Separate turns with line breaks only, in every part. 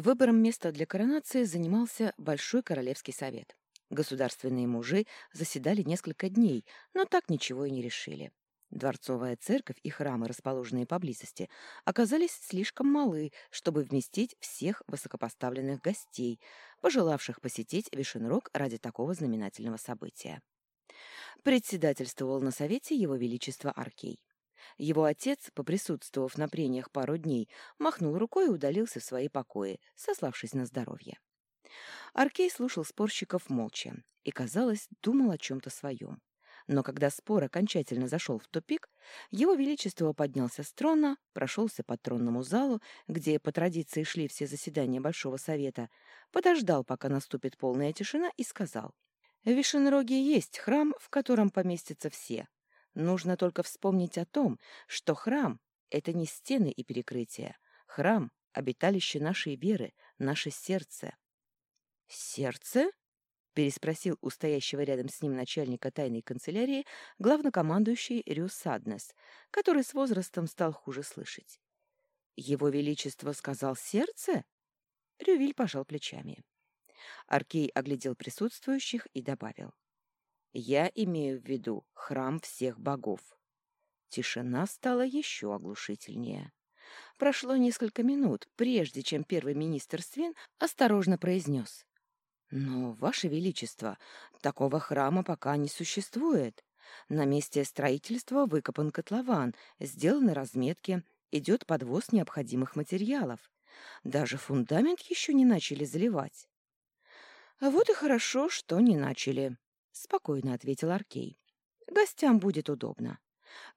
Выбором места для коронации занимался Большой Королевский совет. Государственные мужи заседали несколько дней, но так ничего и не решили. Дворцовая церковь и храмы, расположенные поблизости, оказались слишком малы, чтобы вместить всех высокопоставленных гостей, пожелавших посетить Вишенрог ради такого знаменательного события. Председательствовал на совете его величество Аркей. Его отец, поприсутствовав на прениях пару дней, махнул рукой и удалился в свои покои, сославшись на здоровье. Аркей слушал спорщиков молча и, казалось, думал о чем-то своем. Но когда спор окончательно зашел в тупик, его величество поднялся с трона, прошелся по тронному залу, где по традиции шли все заседания Большого Совета, подождал, пока наступит полная тишина, и сказал, «В Вишенроге есть храм, в котором поместятся все. Нужно только вспомнить о том, что храм — это не стены и перекрытия. Храм — обиталище нашей веры, наше сердце». «Сердце?» переспросил у стоящего рядом с ним начальника тайной канцелярии главнокомандующий Рю Саднес, который с возрастом стал хуже слышать. «Его Величество сказал сердце?» Рювиль пожал плечами. Аркей оглядел присутствующих и добавил. «Я имею в виду храм всех богов». Тишина стала еще оглушительнее. Прошло несколько минут, прежде чем первый министр Свин осторожно произнес. Но, Ваше Величество, такого храма пока не существует. На месте строительства выкопан котлован, сделаны разметки, идет подвоз необходимых материалов. Даже фундамент еще не начали заливать. «А вот и хорошо, что не начали», — спокойно ответил Аркей. «Гостям будет удобно.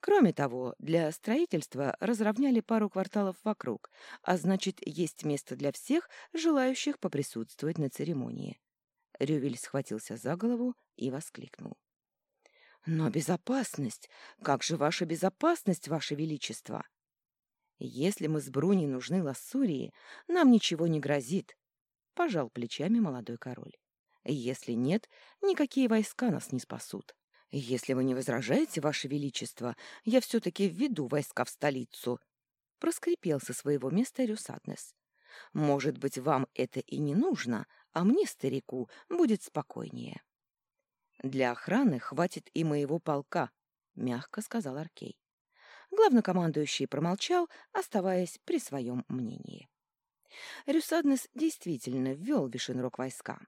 Кроме того, для строительства разровняли пару кварталов вокруг, а значит, есть место для всех, желающих поприсутствовать на церемонии. Рювель схватился за голову и воскликнул. «Но безопасность! Как же ваша безопасность, ваше величество?» «Если мы с Бруни нужны Лассурии, нам ничего не грозит», — пожал плечами молодой король. «Если нет, никакие войска нас не спасут. Если вы не возражаете, ваше величество, я все-таки введу войска в столицу», — проскрипел со своего места Рюсаднес. «Может быть, вам это и не нужно, а мне, старику, будет спокойнее. «Для охраны хватит и моего полка», — мягко сказал Аркей. Главнокомандующий промолчал, оставаясь при своем мнении. Рюсаднес действительно ввел Вишенрог войска.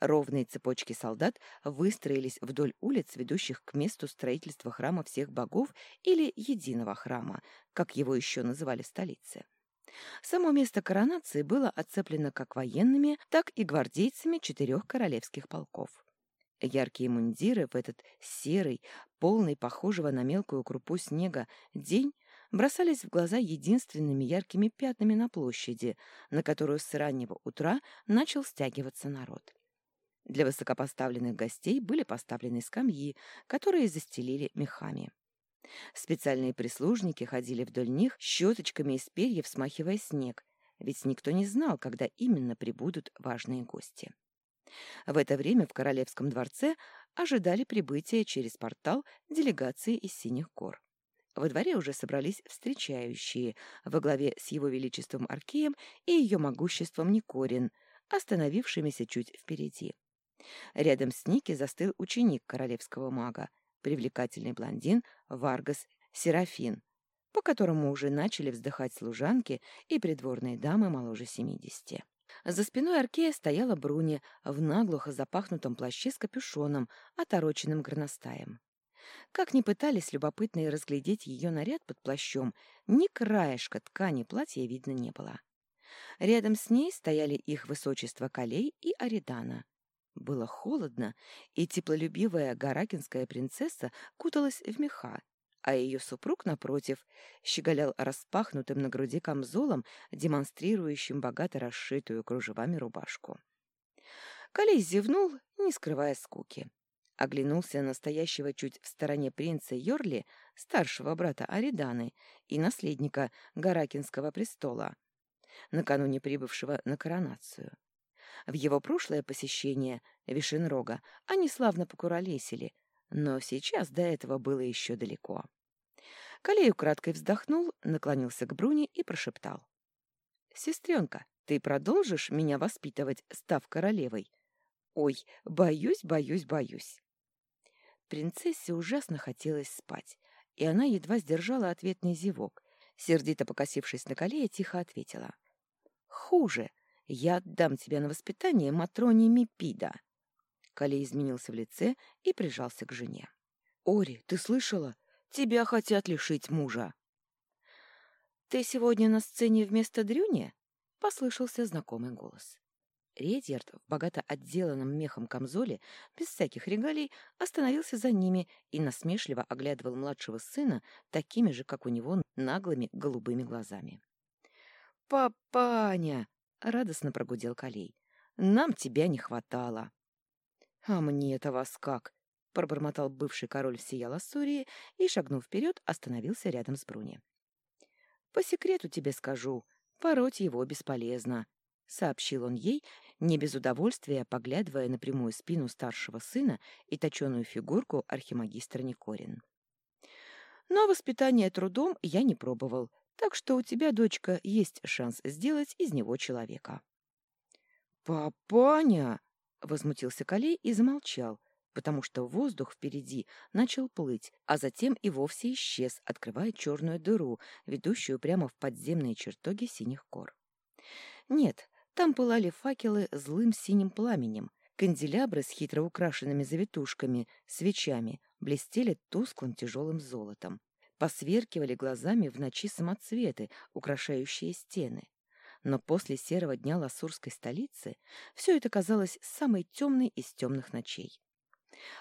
Ровные цепочки солдат выстроились вдоль улиц, ведущих к месту строительства храма всех богов или единого храма, как его еще называли в столице. Само место коронации было оцеплено как военными, так и гвардейцами четырех королевских полков. Яркие мундиры в этот серый, полный похожего на мелкую крупу снега день бросались в глаза единственными яркими пятнами на площади, на которую с раннего утра начал стягиваться народ. Для высокопоставленных гостей были поставлены скамьи, которые застелили мехами. Специальные прислужники ходили вдоль них щеточками из перьев, смахивая снег, ведь никто не знал, когда именно прибудут важные гости. В это время в Королевском дворце ожидали прибытия через портал делегации из Синих гор. Во дворе уже собрались встречающие во главе с его величеством Аркеем и ее могуществом Никорин, остановившимися чуть впереди. Рядом с Ники застыл ученик королевского мага, привлекательный блондин Варгас Серафин, по которому уже начали вздыхать служанки и придворные дамы моложе семидесяти. За спиной Аркея стояла Бруни в наглухо запахнутом плаще с капюшоном, отороченным горностаем. Как ни пытались любопытные разглядеть ее наряд под плащом, ни краешка ткани платья видно не было. Рядом с ней стояли их высочество Калей и Аридана. Было холодно, и теплолюбивая гаракинская принцесса куталась в меха, а ее супруг, напротив, щеголял распахнутым на груди камзолом, демонстрирующим богато расшитую кружевами рубашку. Калей зевнул, не скрывая скуки. Оглянулся на стоящего чуть в стороне принца Йорли, старшего брата Ариданы и наследника Гаракинского престола, накануне прибывшего на коронацию. В его прошлое посещение Вишенрога они славно покуролесили, но сейчас до этого было еще далеко. Калей украдкой вздохнул, наклонился к Бруне и прошептал. «Сестренка, Ты продолжишь меня воспитывать, став королевой? Ой, боюсь, боюсь, боюсь. Принцессе ужасно хотелось спать, и она едва сдержала ответный зевок. Сердито покосившись на колея, тихо ответила. «Хуже. Я отдам тебя на воспитание Матроне Мипида». Калей изменился в лице и прижался к жене. «Ори, ты слышала? Тебя хотят лишить мужа». «Ты сегодня на сцене вместо Дрюни?» — послышался знакомый голос. Редьярд в богато отделанном мехом камзоле, без всяких регалий, остановился за ними и насмешливо оглядывал младшего сына такими же, как у него, наглыми голубыми глазами. «Папаня!» — радостно прогудел Калей. «Нам тебя не хватало!» «А мне-то вас как!» — пробормотал бывший король всея Лассурии и, шагнув вперед, остановился рядом с Бруни. «По секрету тебе скажу, пороть его бесполезно», — сообщил он ей, не без удовольствия поглядывая на прямую спину старшего сына и точеную фигурку архимагистра Никорин. «Но воспитание трудом я не пробовал, так что у тебя, дочка, есть шанс сделать из него человека». «Папаня!» — возмутился Калей и замолчал, потому что воздух впереди начал плыть, а затем и вовсе исчез, открывая черную дыру, ведущую прямо в подземные чертоги синих гор. Нет, там пылали факелы злым синим пламенем, канделябры с хитро украшенными завитушками, свечами блестели тусклым тяжелым золотом. Посверкивали глазами в ночи самоцветы, украшающие стены. Но после серого дня ласурской столицы все это казалось самой темной из темных ночей.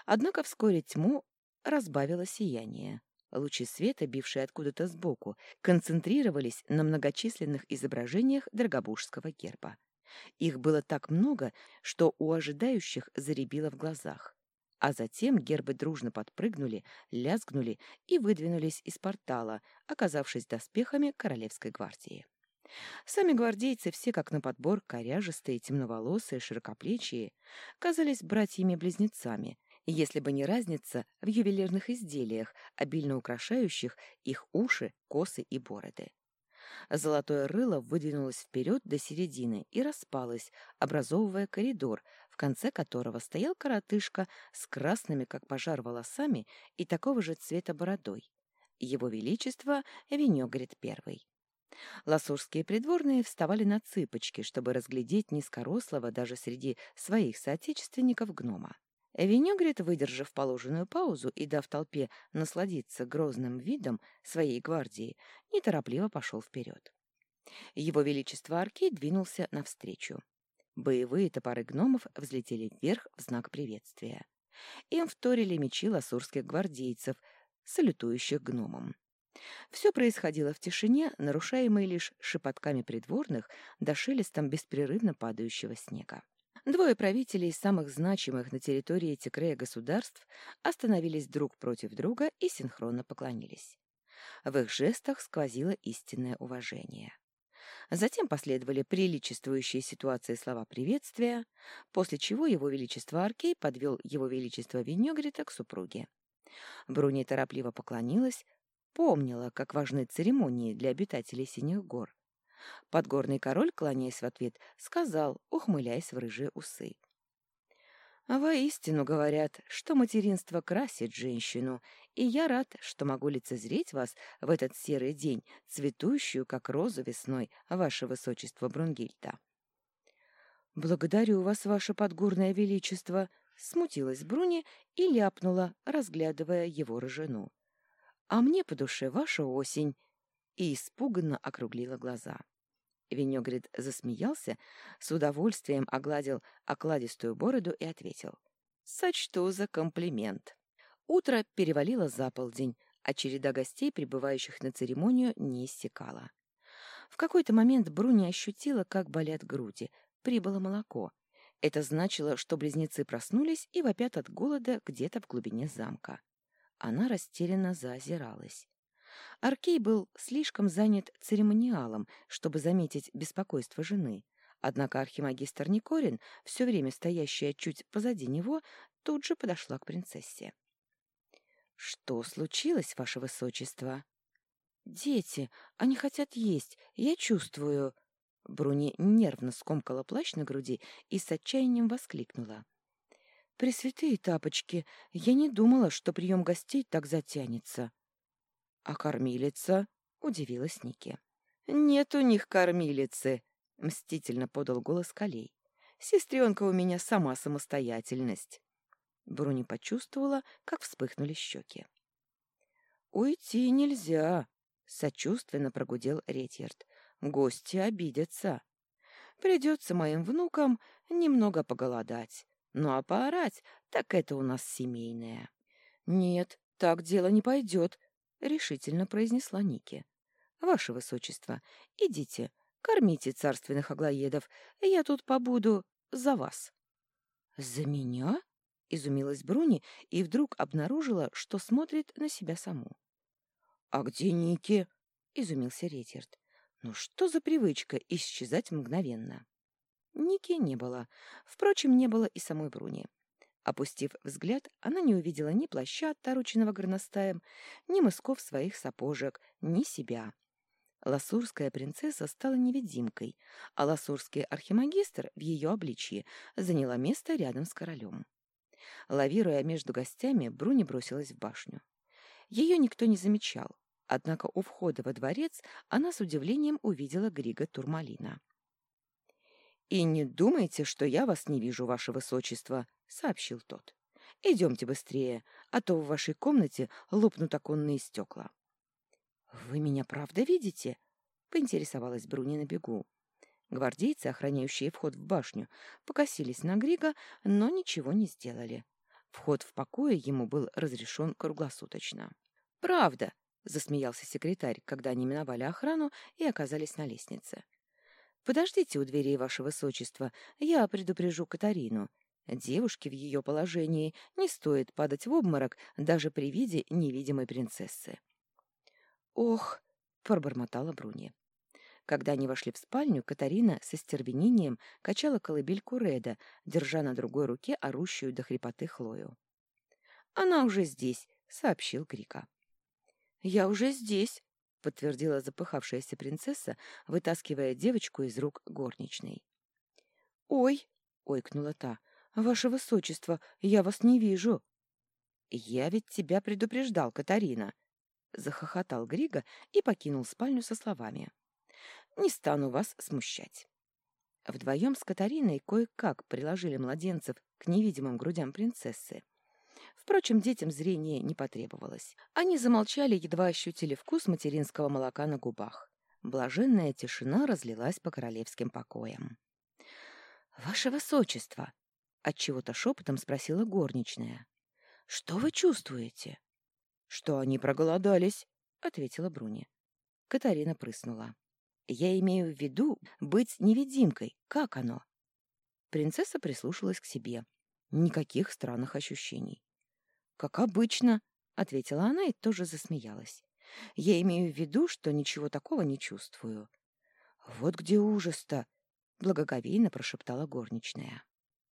Однако вскоре тьму разбавило сияние. Лучи света, бившие откуда-то сбоку, концентрировались на многочисленных изображениях Драгобужского герба. Их было так много, что у ожидающих заребило в глазах. А затем гербы дружно подпрыгнули, лязгнули и выдвинулись из портала, оказавшись доспехами Королевской гвардии. Сами гвардейцы, все как на подбор, коряжистые, темноволосые, широкоплечие, казались братьями-близнецами, если бы не разница в ювелирных изделиях, обильно украшающих их уши, косы и бороды. Золотое рыло выдвинулось вперед до середины и распалось, образовывая коридор, конце которого стоял коротышка с красными, как пожар, волосами и такого же цвета бородой. Его Величество Венегрит Первый. Ласурские придворные вставали на цыпочки, чтобы разглядеть низкорослого даже среди своих соотечественников гнома. Венегрит, выдержав положенную паузу и дав толпе насладиться грозным видом своей гвардии, неторопливо пошел вперед. Его Величество Аркей двинулся навстречу. Боевые топоры гномов взлетели вверх в знак приветствия. Им вторили мечи ласурских гвардейцев, салютующих гномам. Все происходило в тишине, нарушаемой лишь шепотками придворных да шелестом беспрерывно падающего снега. Двое правителей самых значимых на территории Текрея государств остановились друг против друга и синхронно поклонились. В их жестах сквозило истинное уважение. Затем последовали приличествующие ситуации слова приветствия, после чего его величество Аркей подвел его величество Венегрита к супруге. Бруни торопливо поклонилась, помнила, как важны церемонии для обитателей Синих гор. Подгорный король, кланяясь в ответ, сказал, ухмыляясь в рыжие усы. «Воистину говорят, что материнство красит женщину, и я рад, что могу лицезреть вас в этот серый день, цветущую, как роза весной, ваше высочество Брунгильта». «Благодарю вас, ваше подгорное величество», — смутилась Бруни и ляпнула, разглядывая его рыжину. «А мне по душе ваша осень», и испуганно округлила глаза. Венегрид засмеялся, с удовольствием огладил окладистую бороду и ответил. «Сочту за комплимент». Утро перевалило за полдень, а череда гостей, прибывающих на церемонию, не иссякала. В какой-то момент Бруни ощутила, как болят груди. Прибыло молоко. Это значило, что близнецы проснулись и вопят от голода где-то в глубине замка. Она растерянно заозиралась. Аркей был слишком занят церемониалом, чтобы заметить беспокойство жены. Однако архимагистр Никорин, все время стоящая чуть позади него, тут же подошла к принцессе. «Что случилось, ваше высочество?» «Дети, они хотят есть, я чувствую», Бруни нервно скомкала плащ на груди и с отчаянием воскликнула. «Пресвятые тапочки! Я не думала, что прием гостей так затянется!» «А кормилица?» — удивилась Ники. «Нет у них кормилицы!» — мстительно подал голос Колей. «Сестренка у меня сама самостоятельность!» Бруни почувствовала, как вспыхнули щеки. «Уйти нельзя!» — сочувственно прогудел Ретьерд. «Гости обидятся. Придется моим внукам немного поголодать. Ну а поорать, так это у нас семейное». «Нет, так дело не пойдет», — решительно произнесла Ники. «Ваше Высочество, идите, кормите царственных аглоедов, я тут побуду за вас». «За меня?» — изумилась Бруни и вдруг обнаружила, что смотрит на себя саму. «А где Ники?» — изумился Ретьерд. «Ну что за привычка исчезать мгновенно?» Ники не было. Впрочем, не было и самой Бруни. Опустив взгляд, она не увидела ни плаща, отороченного горностаем, ни мысков своих сапожек, ни себя. Ласурская принцесса стала невидимкой, а ласурский архимагистр в ее обличье заняла место рядом с королем. Лавируя между гостями, Бруни бросилась в башню. Ее никто не замечал, однако у входа во дворец она с удивлением увидела Грига Турмалина. «И не думайте, что я вас не вижу, ваше высочество», — сообщил тот. «Идемте быстрее, а то в вашей комнате лопнут оконные стекла». «Вы меня правда видите?» — поинтересовалась Бруни на бегу. Гвардейцы, охраняющие вход в башню, покосились на Грига, но ничего не сделали. Вход в покое ему был разрешен круглосуточно. «Правда!» — засмеялся секретарь, когда они миновали охрану и оказались на лестнице. Подождите у дверей, ваше высочество, я предупрежу Катарину. Девушке в ее положении не стоит падать в обморок даже при виде невидимой принцессы. «Ох!» — пробормотала Бруни. Когда они вошли в спальню, Катарина со стервенением качала колыбельку Реда, держа на другой руке орущую до хрипоты Хлою. «Она уже здесь», — сообщил Крика. «Я уже здесь», — подтвердила запыхавшаяся принцесса, вытаскивая девочку из рук горничной. «Ой!» — ойкнула та. «Ваше высочество, я вас не вижу!» «Я ведь тебя предупреждал, Катарина!» — захохотал Грига и покинул спальню со словами. «Не стану вас смущать». Вдвоем с Катариной кое-как приложили младенцев к невидимым грудям принцессы. Впрочем, детям зрение не потребовалось. Они замолчали, едва ощутили вкус материнского молока на губах. Блаженная тишина разлилась по королевским покоям. «Ваше высочество!» — отчего-то шепотом спросила горничная. «Что вы чувствуете?» «Что они проголодались», — ответила Бруни. Катарина прыснула. «Я имею в виду быть невидимкой. Как оно?» Принцесса прислушалась к себе. Никаких странных ощущений. «Как обычно», — ответила она и тоже засмеялась. «Я имею в виду, что ничего такого не чувствую». «Вот где ужас-то!» — благоговейно прошептала горничная.